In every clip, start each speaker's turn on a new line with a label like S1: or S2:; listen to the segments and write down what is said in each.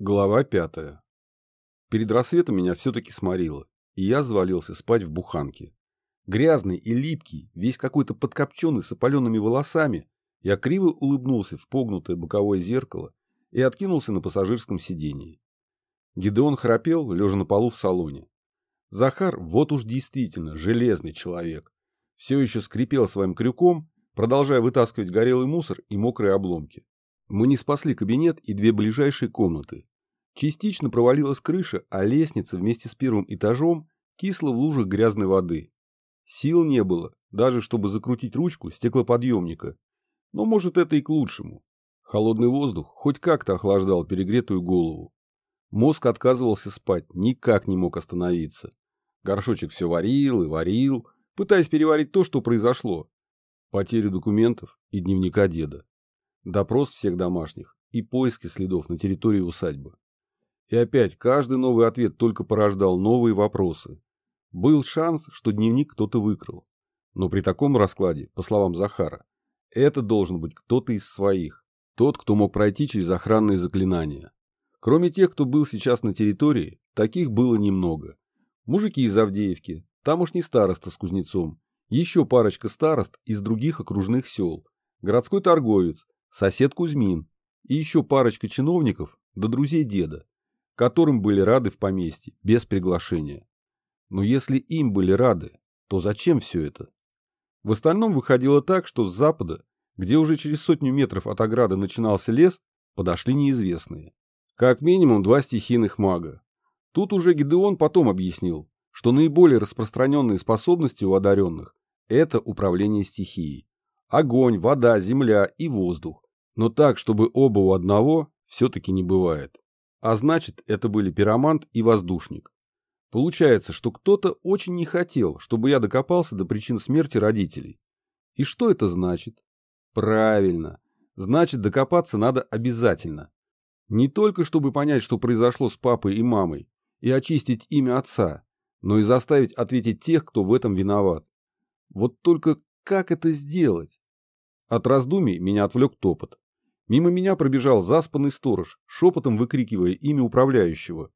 S1: Глава пятая. Перед рассветом меня все-таки сморило, и я завалился спать в буханке. Грязный и липкий, весь какой-то подкопченный с опаленными волосами, я криво улыбнулся в погнутое боковое зеркало и откинулся на пассажирском сидении. Гидеон храпел, лежа на полу в салоне. Захар, вот уж действительно, железный человек. Все еще скрипел своим крюком, продолжая вытаскивать горелый мусор и мокрые обломки. Мы не спасли кабинет и две ближайшие комнаты. Частично провалилась крыша, а лестница вместе с первым этажом кисла в лужах грязной воды. Сил не было, даже чтобы закрутить ручку стеклоподъемника. Но может это и к лучшему. Холодный воздух хоть как-то охлаждал перегретую голову. Мозг отказывался спать, никак не мог остановиться. Горшочек все варил и варил, пытаясь переварить то, что произошло. Потерю документов и дневника деда допрос всех домашних и поиски следов на территории усадьбы. И опять каждый новый ответ только порождал новые вопросы. Был шанс, что дневник кто-то выкрал. Но при таком раскладе, по словам Захара, это должен быть кто-то из своих, тот, кто мог пройти через охранные заклинания. Кроме тех, кто был сейчас на территории, таких было немного. Мужики из Авдеевки, тамошний староста с кузнецом, еще парочка старост из других окружных сел, городской торговец, сосед Кузьмин и еще парочка чиновников да друзей деда, которым были рады в поместье, без приглашения. Но если им были рады, то зачем все это? В остальном выходило так, что с запада, где уже через сотню метров от ограды начинался лес, подошли неизвестные. Как минимум два стихийных мага. Тут уже Гидеон потом объяснил, что наиболее распространенные способности у одаренных – это управление стихией. Огонь, вода, земля и воздух. Но так, чтобы оба у одного, все-таки не бывает. А значит, это были пиромант и воздушник. Получается, что кто-то очень не хотел, чтобы я докопался до причин смерти родителей. И что это значит? Правильно. Значит, докопаться надо обязательно. Не только чтобы понять, что произошло с папой и мамой, и очистить имя отца, но и заставить ответить тех, кто в этом виноват. Вот только как это сделать? От раздумий меня отвлек топот. Мимо меня пробежал заспанный сторож, шепотом выкрикивая имя управляющего.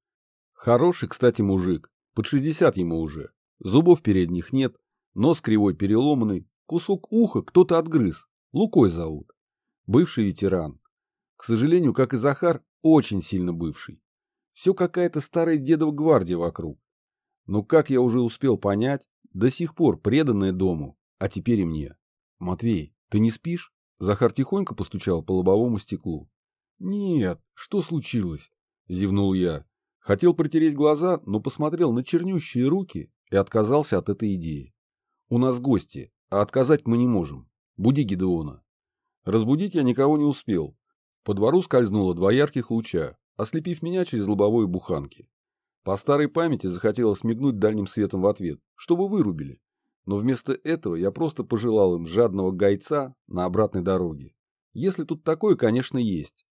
S1: Хороший, кстати, мужик, под 60 ему уже. Зубов передних нет, нос кривой переломанный, кусок уха кто-то отгрыз, Лукой зовут. Бывший ветеран. К сожалению, как и Захар, очень сильно бывший. Все какая-то старая дедова гвардия вокруг. Но, как я уже успел понять, до сих пор преданная дому, а теперь и мне. Матвей, ты не спишь? Захар тихонько постучал по лобовому стеклу. «Нет, что случилось?» – зевнул я. Хотел протереть глаза, но посмотрел на чернющие руки и отказался от этой идеи. «У нас гости, а отказать мы не можем. Буди Гидеона». Разбудить я никого не успел. По двору скользнуло два ярких луча, ослепив меня через лобовые буханки. По старой памяти захотелось мигнуть дальним светом в ответ, чтобы вырубили. Но вместо этого я просто пожелал им жадного гайца на обратной дороге. Если тут такое, конечно, есть.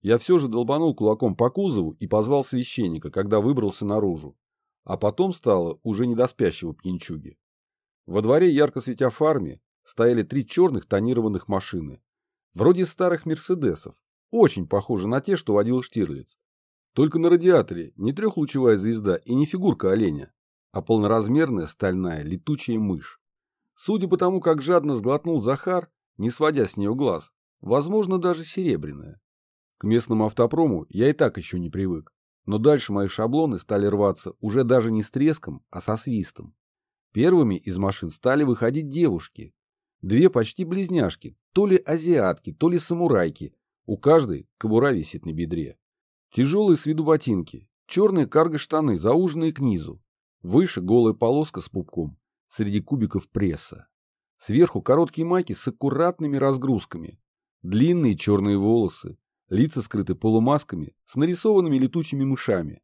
S1: Я все же долбанул кулаком по кузову и позвал священника, когда выбрался наружу. А потом стало уже не до спящего пьянчуги. Во дворе, ярко светя фарме, стояли три черных тонированных машины. Вроде старых «Мерседесов». Очень похожи на те, что водил Штирлиц. Только на радиаторе не трехлучевая звезда и не фигурка оленя, а полноразмерная стальная летучая мышь. Судя по тому, как жадно сглотнул Захар, не сводя с нее глаз, возможно, даже серебряная. К местному автопрому я и так еще не привык, но дальше мои шаблоны стали рваться уже даже не с треском, а со свистом. Первыми из машин стали выходить девушки. Две почти близняшки, то ли азиатки, то ли самурайки. У каждой кобура висит на бедре. Тяжелые с виду ботинки, черные карго-штаны, зауженные к низу, Выше голая полоска с пупком, среди кубиков пресса. Сверху короткие майки с аккуратными разгрузками. Длинные черные волосы, лица скрыты полумасками с нарисованными летучими мышами.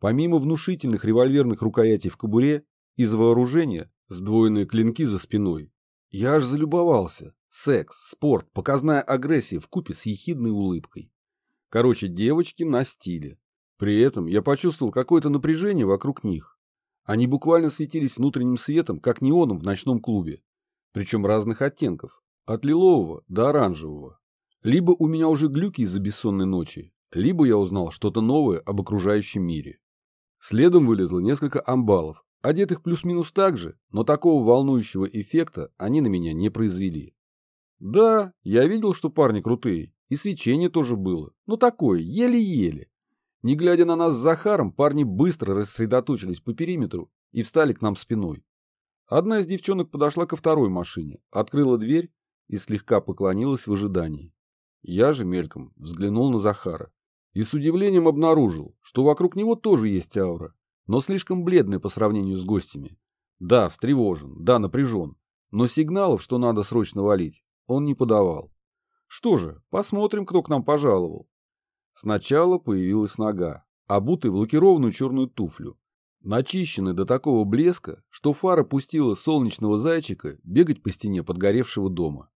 S1: Помимо внушительных револьверных рукоятей в кобуре, из вооружения сдвоенные клинки за спиной. Я аж залюбовался. Секс, спорт, показная агрессия в купе с ехидной улыбкой. Короче, девочки на стиле. При этом я почувствовал какое-то напряжение вокруг них. Они буквально светились внутренним светом, как неоном в ночном клубе. Причем разных оттенков. От лилового до оранжевого. Либо у меня уже глюки из-за бессонной ночи, либо я узнал что-то новое об окружающем мире. Следом вылезло несколько амбалов, одетых плюс-минус так же, но такого волнующего эффекта они на меня не произвели. Да, я видел, что парни крутые, и свечение тоже было, но такое, еле-еле. Не глядя на нас с Захаром, парни быстро рассредоточились по периметру и встали к нам спиной. Одна из девчонок подошла ко второй машине, открыла дверь и слегка поклонилась в ожидании. Я же мельком взглянул на Захара и с удивлением обнаружил, что вокруг него тоже есть аура, но слишком бледная по сравнению с гостями. Да, встревожен, да, напряжен, но сигналов, что надо срочно валить, он не подавал. Что же, посмотрим, кто к нам пожаловал. Сначала появилась нога, обутая в лакированную черную туфлю, начищенная до такого блеска, что фара пустила солнечного зайчика бегать по стене подгоревшего дома.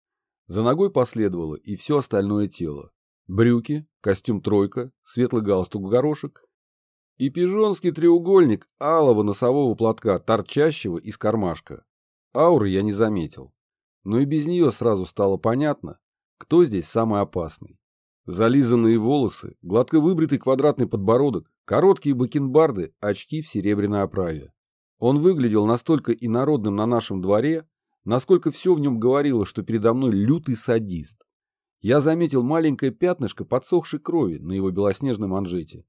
S1: За ногой последовало и все остальное тело. Брюки, костюм тройка, светлый галстук горошек и пижонский треугольник алого носового платка, торчащего из кармашка. Ауры я не заметил. Но и без нее сразу стало понятно, кто здесь самый опасный. Зализанные волосы, гладко выбритый квадратный подбородок, короткие бакенбарды, очки в серебряной оправе. Он выглядел настолько инородным на нашем дворе, насколько все в нем говорило, что передо мной лютый садист. Я заметил маленькое пятнышко подсохшей крови на его белоснежной манжете.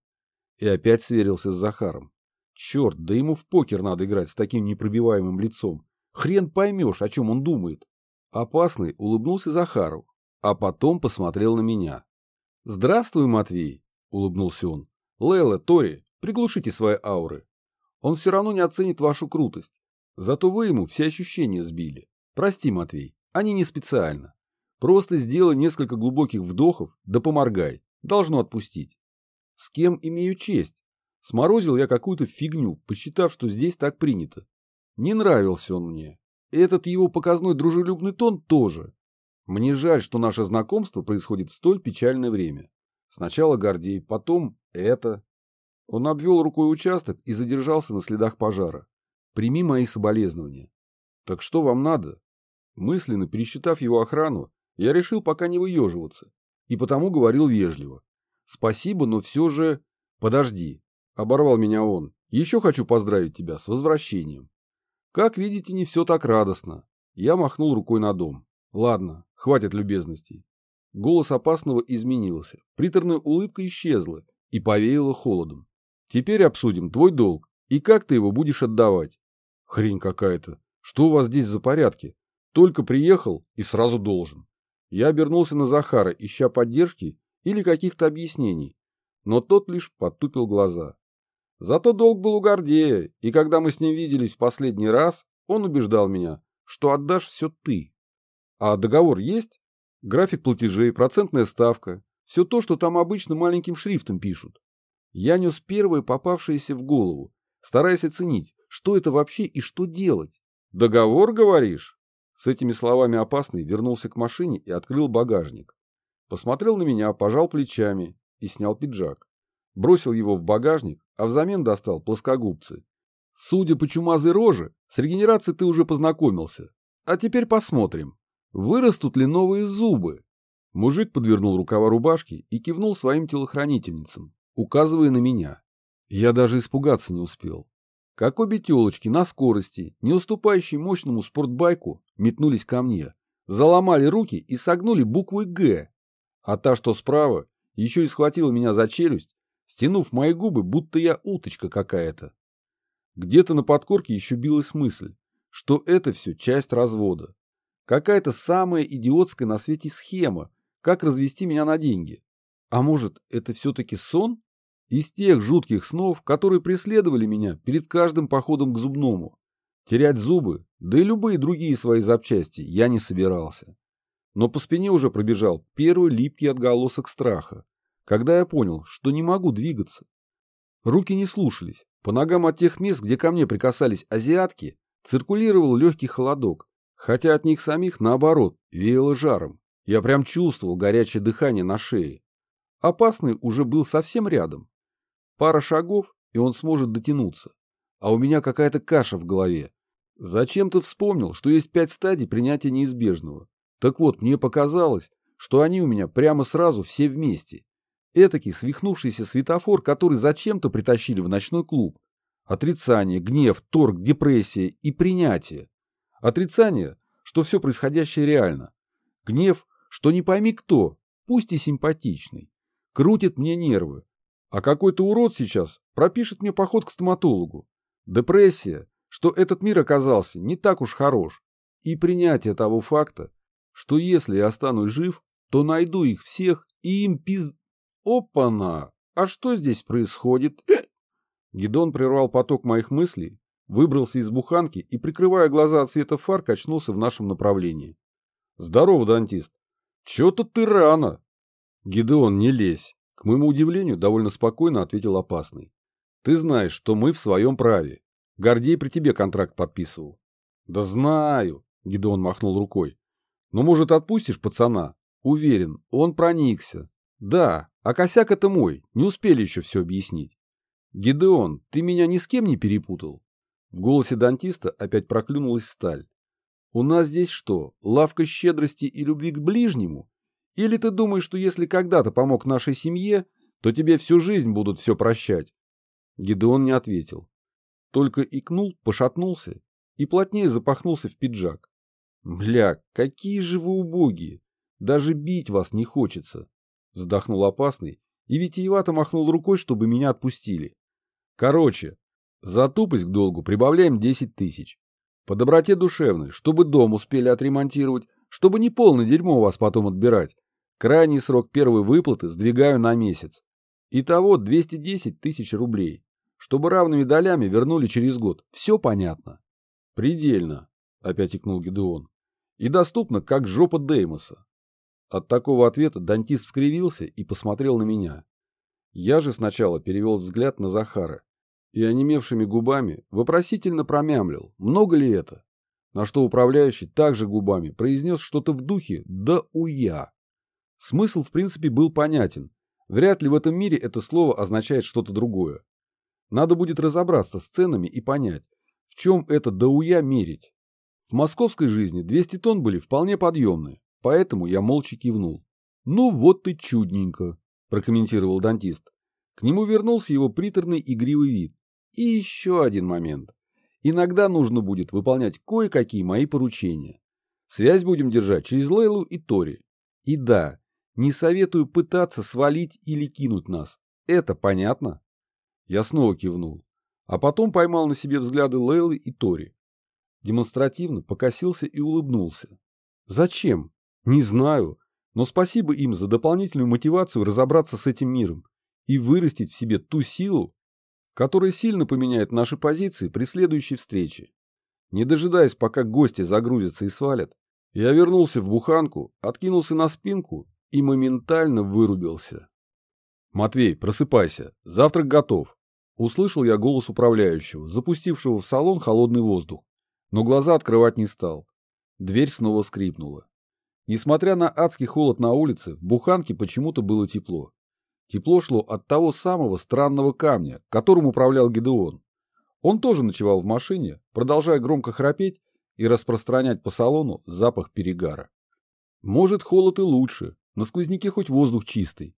S1: И опять сверился с Захаром. Черт, да ему в покер надо играть с таким непробиваемым лицом. Хрен поймешь, о чем он думает. Опасный улыбнулся Захару, а потом посмотрел на меня. «Здравствуй, Матвей», — улыбнулся он. «Лейла, Тори, приглушите свои ауры. Он все равно не оценит вашу крутость. Зато вы ему все ощущения сбили. Прости, Матвей, они не специально. Просто сделай несколько глубоких вдохов, да поморгай. Должно отпустить. С кем имею честь? Сморозил я какую-то фигню, посчитав, что здесь так принято. Не нравился он мне. Этот его показной дружелюбный тон тоже. Мне жаль, что наше знакомство происходит в столь печальное время. Сначала Гордей, потом это. Он обвел рукой участок и задержался на следах пожара. Прими мои соболезнования. Так что вам надо? Мысленно пересчитав его охрану, я решил пока не выеживаться. И потому говорил вежливо. Спасибо, но все же... Подожди. Оборвал меня он. Еще хочу поздравить тебя с возвращением. Как видите, не все так радостно. Я махнул рукой на дом. Ладно, хватит любезностей. Голос опасного изменился. Приторная улыбка исчезла и повеяла холодом. Теперь обсудим твой долг и как ты его будешь отдавать. Хрень какая-то. Что у вас здесь за порядки? Только приехал и сразу должен. Я обернулся на Захара, ища поддержки или каких-то объяснений, но тот лишь подтупил глаза. Зато долг был у Гордея, и когда мы с ним виделись в последний раз, он убеждал меня, что отдашь все ты. А договор есть? График платежей, процентная ставка, все то, что там обычно маленьким шрифтом пишут. Я нес первое попавшееся в голову, стараясь оценить, что это вообще и что делать. Договор, говоришь? С этими словами опасный вернулся к машине и открыл багажник. Посмотрел на меня, пожал плечами и снял пиджак. Бросил его в багажник, а взамен достал плоскогубцы. Судя по чумазой роже, с регенерацией ты уже познакомился. А теперь посмотрим, вырастут ли новые зубы. Мужик подвернул рукава рубашки и кивнул своим телохранительницам, указывая на меня. Я даже испугаться не успел. Как обе телочки на скорости, не уступающей мощному спортбайку, метнулись ко мне, заломали руки и согнули буквы «Г», а та, что справа, еще и схватила меня за челюсть, стянув мои губы, будто я уточка какая-то. Где-то на подкорке еще билась мысль, что это все часть развода. Какая-то самая идиотская на свете схема, как развести меня на деньги. А может, это все-таки сон? Из тех жутких снов, которые преследовали меня перед каждым походом к зубному. Терять зубы, да и любые другие свои запчасти я не собирался. Но по спине уже пробежал первый липкий отголосок страха, когда я понял, что не могу двигаться. Руки не слушались. По ногам от тех мест, где ко мне прикасались азиатки, циркулировал легкий холодок, хотя от них самих, наоборот, веяло жаром. Я прям чувствовал горячее дыхание на шее. Опасный уже был совсем рядом. Пара шагов, и он сможет дотянуться. А у меня какая-то каша в голове. Зачем ты вспомнил, что есть пять стадий принятия неизбежного? Так вот, мне показалось, что они у меня прямо сразу все вместе. Этакий свихнувшийся светофор, который зачем-то притащили в ночной клуб. Отрицание, гнев, торг, депрессия и принятие. Отрицание, что все происходящее реально. Гнев, что не пойми кто, пусть и симпатичный. Крутит мне нервы. А какой-то урод сейчас пропишет мне поход к стоматологу. Депрессия, что этот мир оказался не так уж хорош. И принятие того факта, что если я останусь жив, то найду их всех и им пиз... Опа-на! А что здесь происходит? Гидон прервал поток моих мыслей, выбрался из буханки и, прикрывая глаза от света фар, качнулся в нашем направлении. Здорово, дантист. Чё-то ты рано. Гидеон, не лезь. К моему удивлению, довольно спокойно ответил опасный. Ты знаешь, что мы в своем праве. Гордей при тебе контракт подписывал. Да знаю, Гидеон махнул рукой. Но, может, отпустишь пацана? Уверен, он проникся. Да, а косяк это мой, не успели еще все объяснить. Гидеон, ты меня ни с кем не перепутал? В голосе дантиста опять проклюнулась сталь. У нас здесь что, лавка щедрости и любви к ближнему? Или ты думаешь, что если когда-то помог нашей семье, то тебе всю жизнь будут все прощать? Гидеон не ответил. Только икнул, пошатнулся и плотнее запахнулся в пиджак. Бля, какие же вы убогие! Даже бить вас не хочется. Вздохнул опасный и витиевато махнул рукой, чтобы меня отпустили. Короче, за тупость к долгу прибавляем 10 тысяч. По доброте душевной, чтобы дом успели отремонтировать, чтобы не полное дерьмо вас потом отбирать. Крайний срок первой выплаты сдвигаю на месяц. Итого 210 тысяч рублей. Чтобы равными долями вернули через год. Все понятно? Предельно, опять икнул Гедеон. И доступно, как жопа Деймоса. От такого ответа дантист скривился и посмотрел на меня. Я же сначала перевел взгляд на Захара и онемевшими губами вопросительно промямлил, много ли это, на что управляющий также губами произнес что-то в духе «да уя». Смысл в принципе был понятен, вряд ли в этом мире это слово означает что-то другое. Надо будет разобраться с ценами и понять, в чем это «да уя» мерить. В московской жизни 200 тонн были вполне подъемные, поэтому я молча кивнул. «Ну вот ты чудненько», – прокомментировал дантист. К нему вернулся его приторный игривый вид. И еще один момент. Иногда нужно будет выполнять кое-какие мои поручения. Связь будем держать через Лейлу и Тори. И да, не советую пытаться свалить или кинуть нас. Это понятно? Я снова кивнул. А потом поймал на себе взгляды Лейлы и Тори. Демонстративно покосился и улыбнулся. Зачем? Не знаю. Но спасибо им за дополнительную мотивацию разобраться с этим миром и вырастить в себе ту силу, который сильно поменяет наши позиции при следующей встрече. Не дожидаясь, пока гости загрузятся и свалят, я вернулся в буханку, откинулся на спинку и моментально вырубился. «Матвей, просыпайся, завтрак готов», — услышал я голос управляющего, запустившего в салон холодный воздух, но глаза открывать не стал. Дверь снова скрипнула. Несмотря на адский холод на улице, в буханке почему-то было тепло. Тепло шло от того самого странного камня, которым управлял Гедеон. Он тоже ночевал в машине, продолжая громко храпеть и распространять по салону запах перегара. Может, холод и лучше, на сквозняке хоть воздух чистый.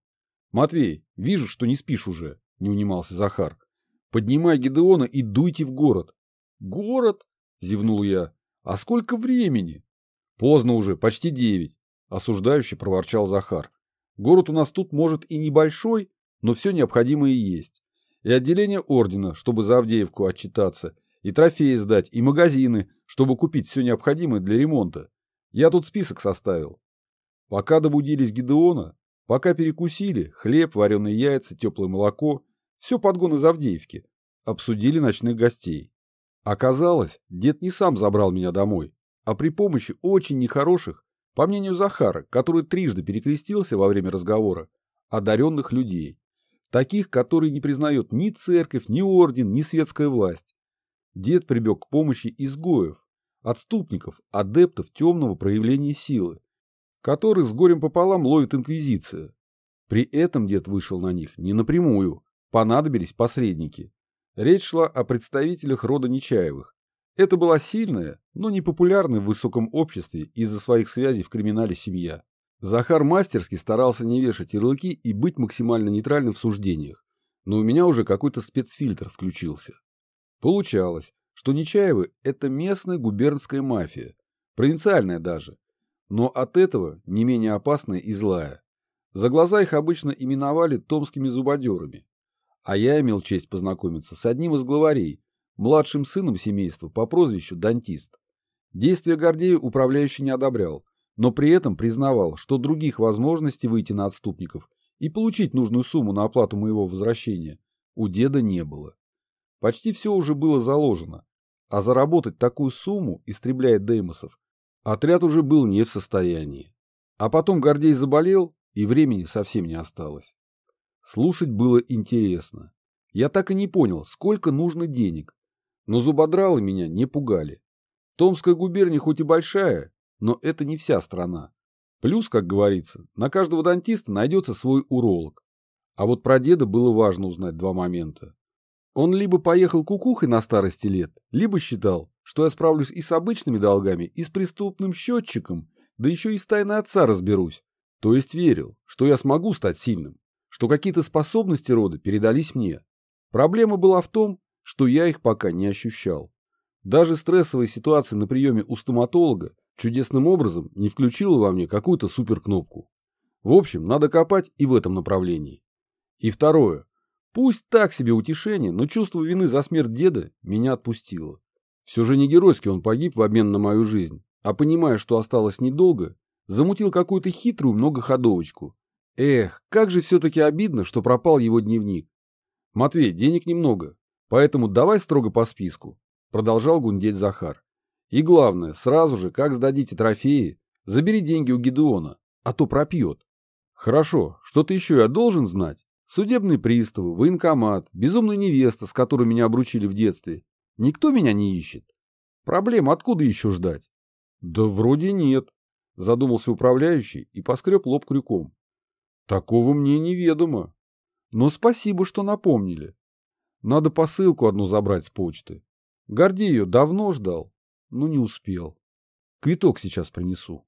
S1: Матвей, вижу, что не спишь уже, не унимался Захар. Поднимай Гедеона и дуйте в город. Город? Зевнул я. А сколько времени? Поздно уже, почти девять, осуждающе проворчал Захар. Город у нас тут может и небольшой, но все необходимое есть. И отделение ордена, чтобы за Авдеевку отчитаться, и трофеи сдать, и магазины, чтобы купить все необходимое для ремонта. Я тут список составил. Пока добудились Гидеона, пока перекусили, хлеб, вареные яйца, теплое молоко, все подгон из Авдеевки, обсудили ночных гостей. Оказалось, дед не сам забрал меня домой, а при помощи очень нехороших по мнению Захара, который трижды перекрестился во время разговора, одаренных людей, таких, которые не признают ни церковь, ни орден, ни светская власть. Дед прибег к помощи изгоев, отступников, адептов темного проявления силы, которых с горем пополам ловит инквизиция. При этом дед вышел на них не напрямую, понадобились посредники. Речь шла о представителях рода Нечаевых, это была сильная, но не популярная в высоком обществе из-за своих связей в криминале семья. Захар мастерски старался не вешать ярлыки и быть максимально нейтральным в суждениях, но у меня уже какой-то спецфильтр включился. Получалось, что Нечаевы – это местная губернская мафия, провинциальная даже, но от этого не менее опасная и злая. За глаза их обычно именовали томскими зубодерами, а я имел честь познакомиться с одним из главарей, младшим сыном семейства по прозвищу Дантист. Действия Гордея управляющий не одобрял, но при этом признавал, что других возможностей выйти на отступников и получить нужную сумму на оплату моего возвращения у деда не было. Почти все уже было заложено, а заработать такую сумму, истребляя Деймосов, отряд уже был не в состоянии. А потом Гордей заболел, и времени совсем не осталось. Слушать было интересно. Я так и не понял, сколько нужно денег, но зубодралы меня не пугали. Томская губерния хоть и большая, но это не вся страна. Плюс, как говорится, на каждого дантиста найдется свой уролог. А вот про деда было важно узнать два момента. Он либо поехал кукухой на старости лет, либо считал, что я справлюсь и с обычными долгами, и с преступным счетчиком, да еще и с тайной отца разберусь. То есть верил, что я смогу стать сильным, что какие-то способности рода передались мне. Проблема была в том, что я их пока не ощущал. Даже стрессовая ситуация на приеме у стоматолога чудесным образом не включила во мне какую-то суперкнопку. В общем, надо копать и в этом направлении. И второе. Пусть так себе утешение, но чувство вины за смерть деда меня отпустило. Все же не геройски он погиб в обмен на мою жизнь, а понимая, что осталось недолго, замутил какую-то хитрую многоходовочку. Эх, как же все-таки обидно, что пропал его дневник. Матвей, денег немного, поэтому давай строго по списку, продолжал гундеть Захар. И главное, сразу же, как сдадите трофеи, забери деньги у Гедеона, а то пропьет. Хорошо, что-то еще я должен знать? Судебные приставы, военкомат, безумная невеста, с которой меня обручили в детстве. Никто меня не ищет. Проблем откуда еще ждать? Да вроде нет, задумался управляющий и поскреб лоб крюком. Такого мне неведомо. Но спасибо, что напомнили. Надо посылку одну забрать с почты. Гордей давно ждал, но не успел. Квиток сейчас принесу.